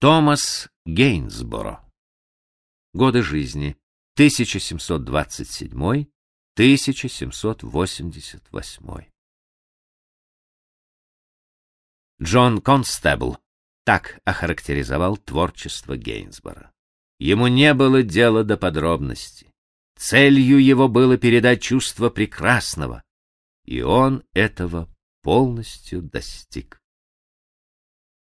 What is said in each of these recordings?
Томас Гейнсборо. Годы жизни 1727-1788. Джон Констебл так охарактеризовал творчество Гейнсборо. Ему не было дела до подробностей. Целью его было передать чувство прекрасного, и он этого полностью достиг.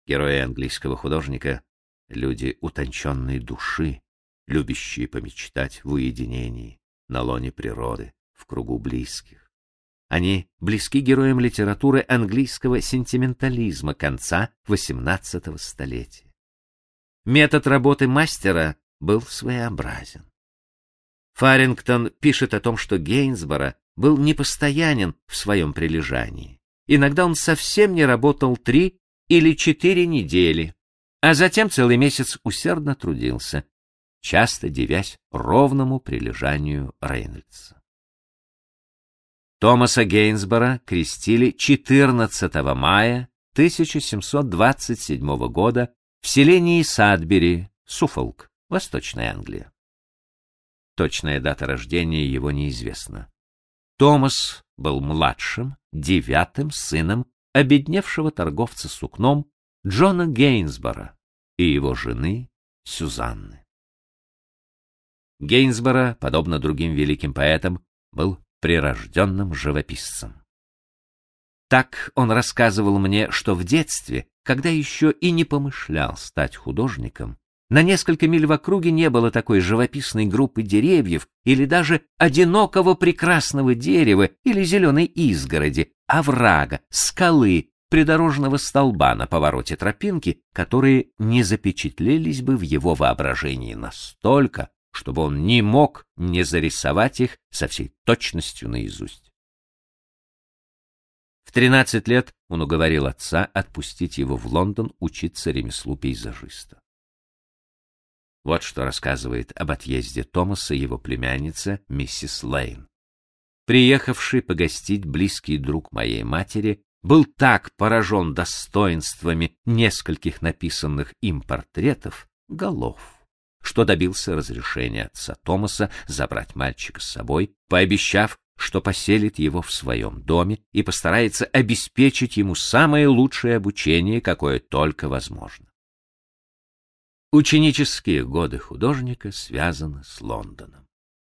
Герои английского художника — люди утонченной души, любящие помечтать в уединении, на лоне природы, в кругу близких. Они близки героям литературы английского сентиментализма конца XVIII столетия. Метод работы мастера был своеобразен. Фарингтон пишет о том, что Гейнсборо был непостоянен в своем прилежании. Иногда он совсем не работал три или четыре недели, а затем целый месяц усердно трудился, часто девясь ровному прилежанию Рейнольдса. Томаса Гейнсбора крестили 14 мая 1727 года в селении Садбери, Суффолк, Восточная Англия. Точная дата рождения его неизвестна. Томас был младшим, девятым сыном обедневшего торговца сукном Джона Гейнсбора и его жены Сюзанны. Гейнсбора, подобно другим великим поэтам, был прирожденным живописцем. Так он рассказывал мне, что в детстве, когда еще и не помышлял стать художником, на несколько миль в округе не было такой живописной группы деревьев или даже одинокого прекрасного дерева или зеленой изгороди, оврага, скалы, придорожного столба на повороте тропинки, которые не запечатлелись бы в его воображении настолько, чтобы он не мог не зарисовать их со всей точностью наизусть. В 13 лет он уговорил отца отпустить его в Лондон учиться ремеслу пейзажиста. Вот что рассказывает об отъезде Томаса его племянница миссис Лейн. Приехавший погостить близкий друг моей матери был так поражен достоинствами нескольких написанных им портретов, голов, что добился разрешения отца Томаса забрать мальчика с собой, пообещав, что поселит его в своем доме и постарается обеспечить ему самое лучшее обучение, какое только возможно. Ученические годы художника связаны с Лондоном,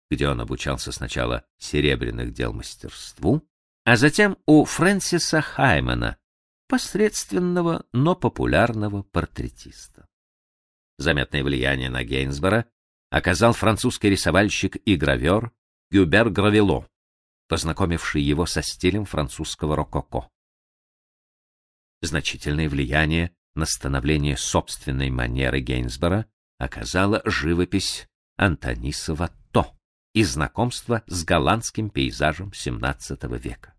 где он обучался сначала серебряных дел мастерству, а затем у Фрэнсиса Хаймана, посредственного, но популярного портретиста. Заметное влияние на Гейнсбора оказал французский рисовальщик и гравер Гюбер Гравело, познакомивший его со стилем французского рококо. Значительное влияние на становление собственной манеры Гейнсбора оказала живопись Антониса Ватто и знакомство с голландским пейзажем XVII века.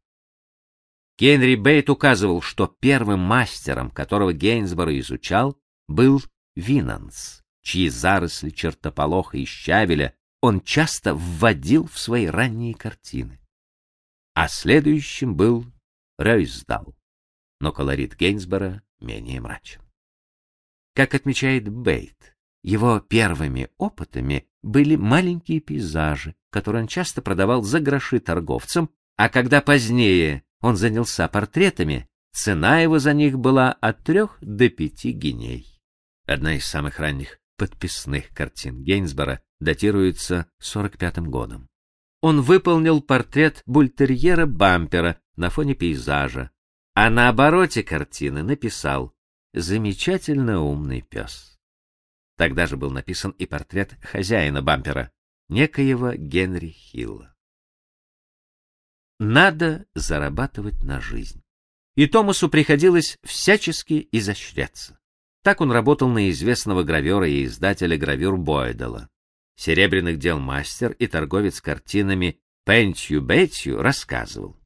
Генри Бейт указывал, что первым мастером, которого Гейнсборо изучал, был Винанс, чьи заросли чертополоха и щавеля он часто вводил в свои ранние картины. А следующим был Ройсдал, но колорит Гейнсбора менее мрачен. Как отмечает Бейт, его первыми опытами были маленькие пейзажи, которые он часто продавал за гроши торговцам, а когда позднее он занялся портретами, цена его за них была от трех до пяти гиней. Одна из самых ранних подписных картин Гейнсбора датируется 45-м годом. Он выполнил портрет бультерьера Бампера на фоне пейзажа, а на обороте картины написал «Замечательно умный пес». Тогда же был написан и портрет хозяина Бампера, некоего Генри Хилла. Надо зарабатывать на жизнь. И Томасу приходилось всячески изощряться. Так он работал на известного гравера и издателя гравюр Бойдела. Серебряных дел мастер и торговец картинами Пентью Бетью рассказывал.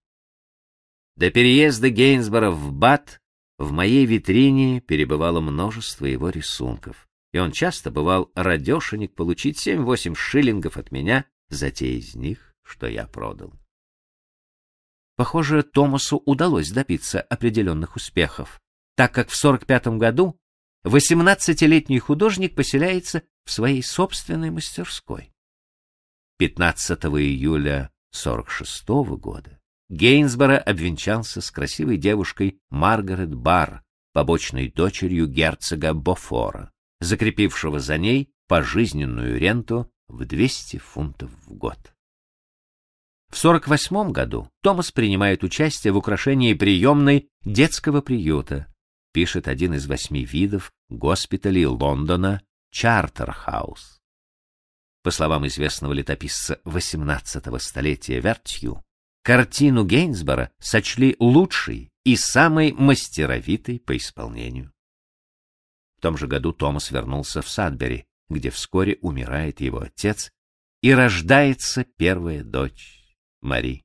До переезда Гейнсбора в Бат в моей витрине перебывало множество его рисунков, и он часто бывал радешенек получить семь-восемь шиллингов от меня за те из них, что я продал. Похоже, Томасу удалось добиться определенных успехов, так как в 45 году 18-летний художник поселяется в своей собственной мастерской. 15 июля 46 -го года Гейнсборо обвенчался с красивой девушкой Маргарет Барр, побочной дочерью герцога Бофора, закрепившего за ней пожизненную ренту в 200 фунтов в год. В 48 году Томас принимает участие в украшении приемной детского приюта, пишет один из восьми видов госпиталей Лондона Чартерхаус. По словам известного летописца XVIII столетия Вертью, картину Гейнсбора сочли лучшей и самой мастеровитой по исполнению. В том же году Томас вернулся в Садбери, где вскоре умирает его отец, и рождается первая дочь Мари.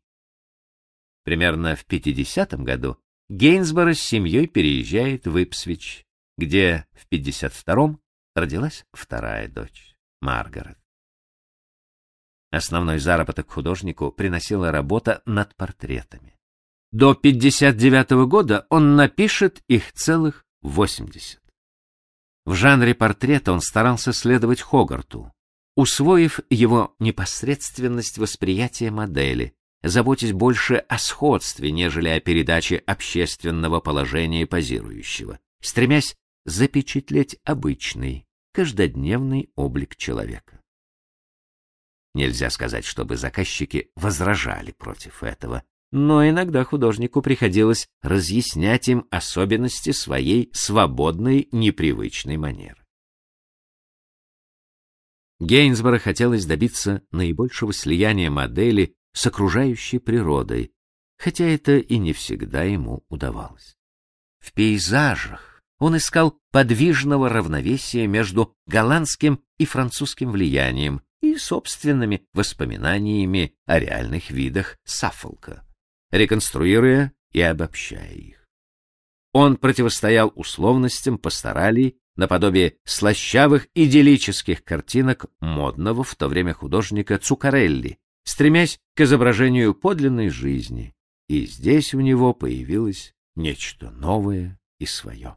Примерно в 50 году Гейнсборо с семьей переезжает в Ипсвич, где в 52-м родилась вторая дочь, Маргарет. Основной заработок художнику приносила работа над портретами. До 59 -го года он напишет их целых 80. В жанре портрета он старался следовать Хогарту, усвоив его непосредственность восприятия модели, заботясь больше о сходстве, нежели о передаче общественного положения позирующего, стремясь запечатлеть обычный, каждодневный облик человека. Нельзя сказать, чтобы заказчики возражали против этого, но иногда художнику приходилось разъяснять им особенности своей свободной, непривычной манеры. Гейнсборо хотелось добиться наибольшего слияния модели с окружающей природой, хотя это и не всегда ему удавалось. В пейзажах он искал подвижного равновесия между голландским и французским влиянием, и собственными воспоминаниями о реальных видах Саффолка, реконструируя и обобщая их. Он противостоял условностям пасторалей наподобие слащавых идиллических картинок модного в то время художника Цукарелли, стремясь к изображению подлинной жизни, и здесь у него появилось нечто новое и свое.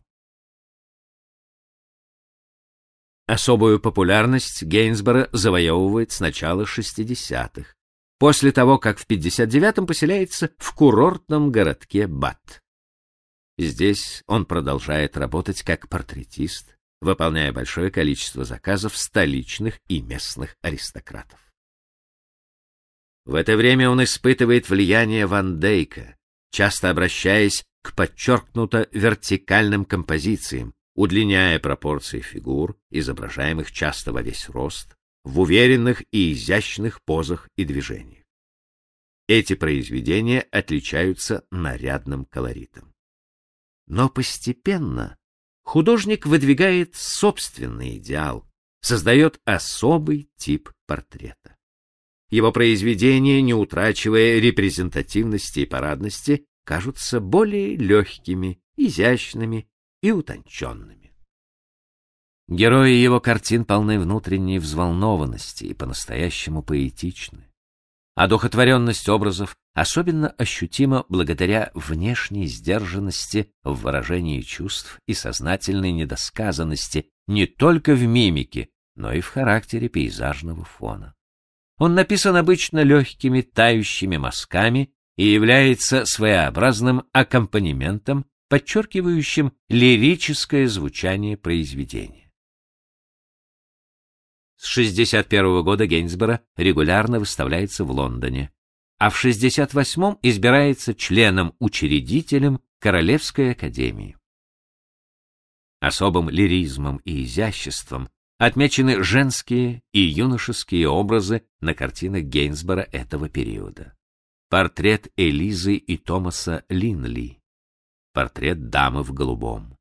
Особую популярность Гейнсборо завоевывает с начала 60-х, после того, как в 59-м поселяется в курортном городке Бат. Здесь он продолжает работать как портретист, выполняя большое количество заказов столичных и местных аристократов. В это время он испытывает влияние Ван Дейка, часто обращаясь к подчеркнуто вертикальным композициям, удлиняя пропорции фигур, изображаемых часто во весь рост, в уверенных и изящных позах и движениях. Эти произведения отличаются нарядным колоритом. Но постепенно художник выдвигает собственный идеал, создает особый тип портрета. Его произведения, не утрачивая репрезентативности и парадности, кажутся более легкими, изящными и утонченными. Герои его картин полны внутренней взволнованности и по-настоящему поэтичны. А духотворенность образов особенно ощутима благодаря внешней сдержанности в выражении чувств и сознательной недосказанности не только в мимике, но и в характере пейзажного фона. Он написан обычно легкими тающими мазками и является своеобразным аккомпанементом подчеркивающим лирическое звучание произведения. С 61 года Гейнсборо регулярно выставляется в Лондоне, а в 68 избирается членом-учредителем Королевской академии. Особым лиризмом и изяществом отмечены женские и юношеские образы на картинах Гейнсборо этого периода. Портрет Элизы и Томаса Линли, портрет дамы в голубом.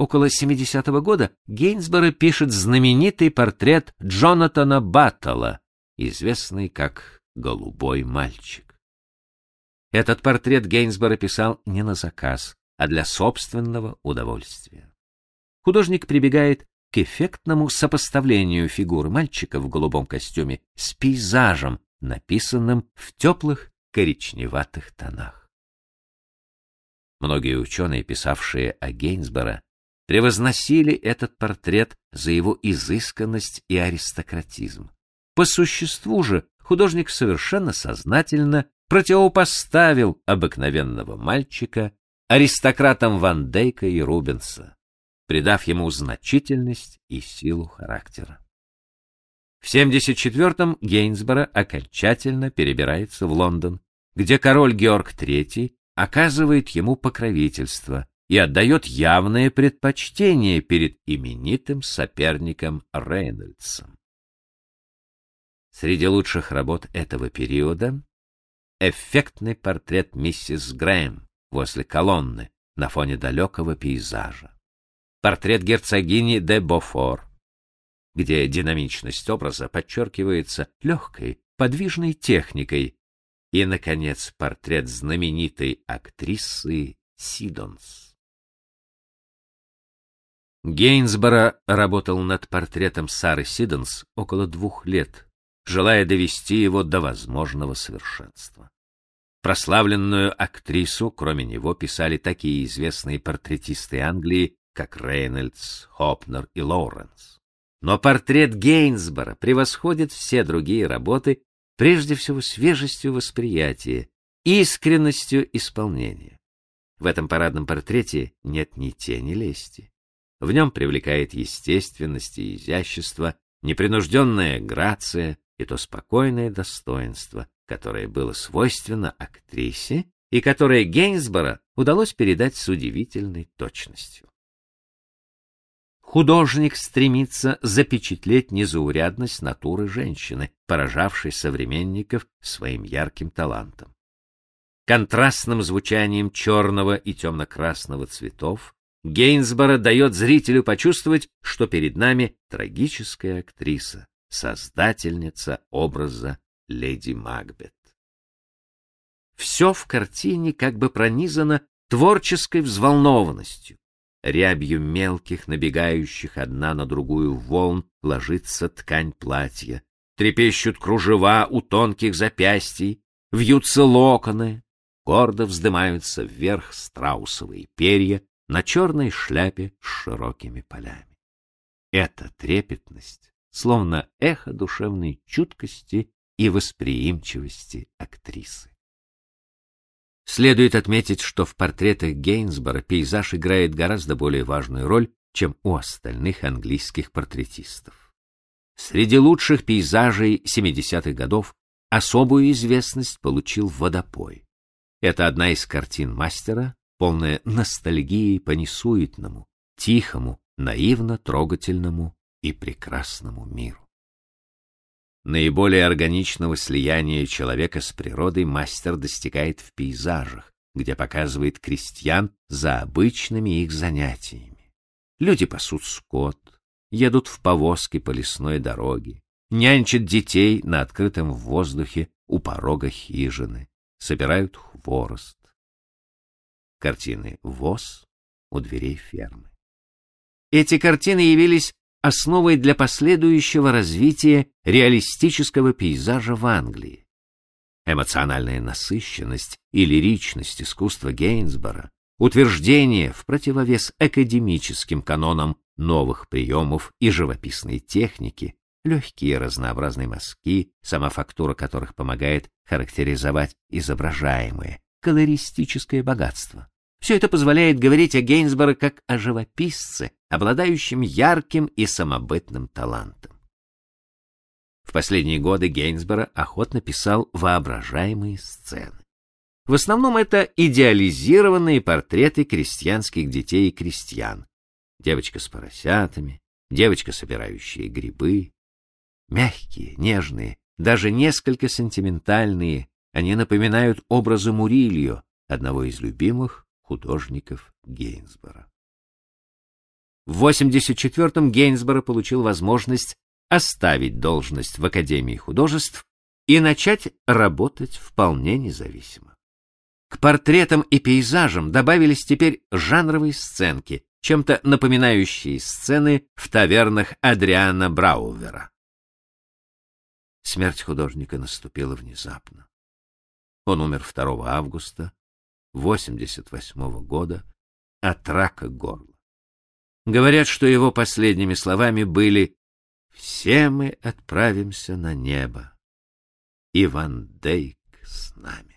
Около 70-го года Гейнсборо пишет знаменитый портрет Джонатана Баттала, известный как «Голубой мальчик». Этот портрет Гейнсборо писал не на заказ, а для собственного удовольствия. Художник прибегает к эффектному сопоставлению фигуры мальчика в голубом костюме с пейзажем, написанным в теплых коричневатых тонах. Многие ученые, писавшие о Гейнсборо, превозносили этот портрет за его изысканность и аристократизм. По существу же художник совершенно сознательно противопоставил обыкновенного мальчика аристократам Ван Дейка и Рубенса, придав ему значительность и силу характера. В 74-м Гейнсборо окончательно перебирается в Лондон, где король Георг III оказывает ему покровительство и отдает явное предпочтение перед именитым соперником Рейнольдсом. Среди лучших работ этого периода эффектный портрет миссис Грэм возле колонны на фоне далекого пейзажа. Портрет герцогини де Бофор, где динамичность образа подчеркивается легкой, подвижной техникой, и, наконец, портрет знаменитой актрисы Сидонс. Гейнсборо работал над портретом Сары Сидонс около двух лет, желая довести его до возможного совершенства. Прославленную актрису, кроме него, писали такие известные портретисты Англии, как Рейнольдс, Хопнер и Лоуренс. Но портрет Гейнсбора превосходит все другие работы прежде всего свежестью восприятия, искренностью исполнения. В этом парадном портрете нет ни тени лести. В нем привлекает естественность и изящество, непринужденная грация и то спокойное достоинство, которое было свойственно актрисе и которое Гейнсборо удалось передать с удивительной точностью. Художник стремится запечатлеть незаурядность натуры женщины, поражавшей современников своим ярким талантом. Контрастным звучанием черного и темно-красного цветов Гейнсборо дает зрителю почувствовать, что перед нами трагическая актриса, создательница образа леди Макбет. Все в картине как бы пронизано творческой взволнованностью, Рябью мелких, набегающих одна на другую волн, ложится ткань платья. Трепещут кружева у тонких запястий, вьются локоны, гордо вздымаются вверх страусовые перья на черной шляпе с широкими полями. Эта трепетность, словно эхо душевной чуткости и восприимчивости актрисы. Следует отметить, что в портретах Гейнсбора пейзаж играет гораздо более важную роль, чем у остальных английских портретистов. Среди лучших пейзажей 70-х годов особую известность получил водопой. Это одна из картин мастера, полная ностальгии по несуетному, тихому, наивно трогательному и прекрасному миру. Наиболее органичного слияния человека с природой мастер достигает в пейзажах, где показывает крестьян за обычными их занятиями. Люди пасут скот, едут в повозке по лесной дороге, нянчат детей на открытом воздухе у порога хижины, собирают хворост. Картины «Воз» у дверей фермы. Эти картины явились основой для последующего развития реалистического пейзажа в Англии. Эмоциональная насыщенность и лиричность искусства Гейнсбора, утверждение в противовес академическим канонам новых приемов и живописной техники, легкие разнообразные мазки, сама фактура которых помогает характеризовать изображаемое, колористическое богатство. Все это позволяет говорить о Гейнсборо как о живописце, обладающем ярким и самобытным талантом. В последние годы Гейнсборо охотно писал воображаемые сцены. В основном это идеализированные портреты крестьянских детей и крестьян. Девочка с поросятами, девочка, собирающая грибы. Мягкие, нежные, даже несколько сентиментальные, они напоминают образы Мурильо, одного из любимых художников Гейнсбора. В 84-м Гейнсборо получил возможность оставить должность в Академии художеств и начать работать вполне независимо. К портретам и пейзажам добавились теперь жанровые сценки, чем-то напоминающие сцены в тавернах Адриана Браувера. Смерть художника наступила внезапно. Он умер 2 августа 88 -го года от рака горла. Говорят, что его последними словами были «Все мы отправимся на небо, и Ван Дейк с нами».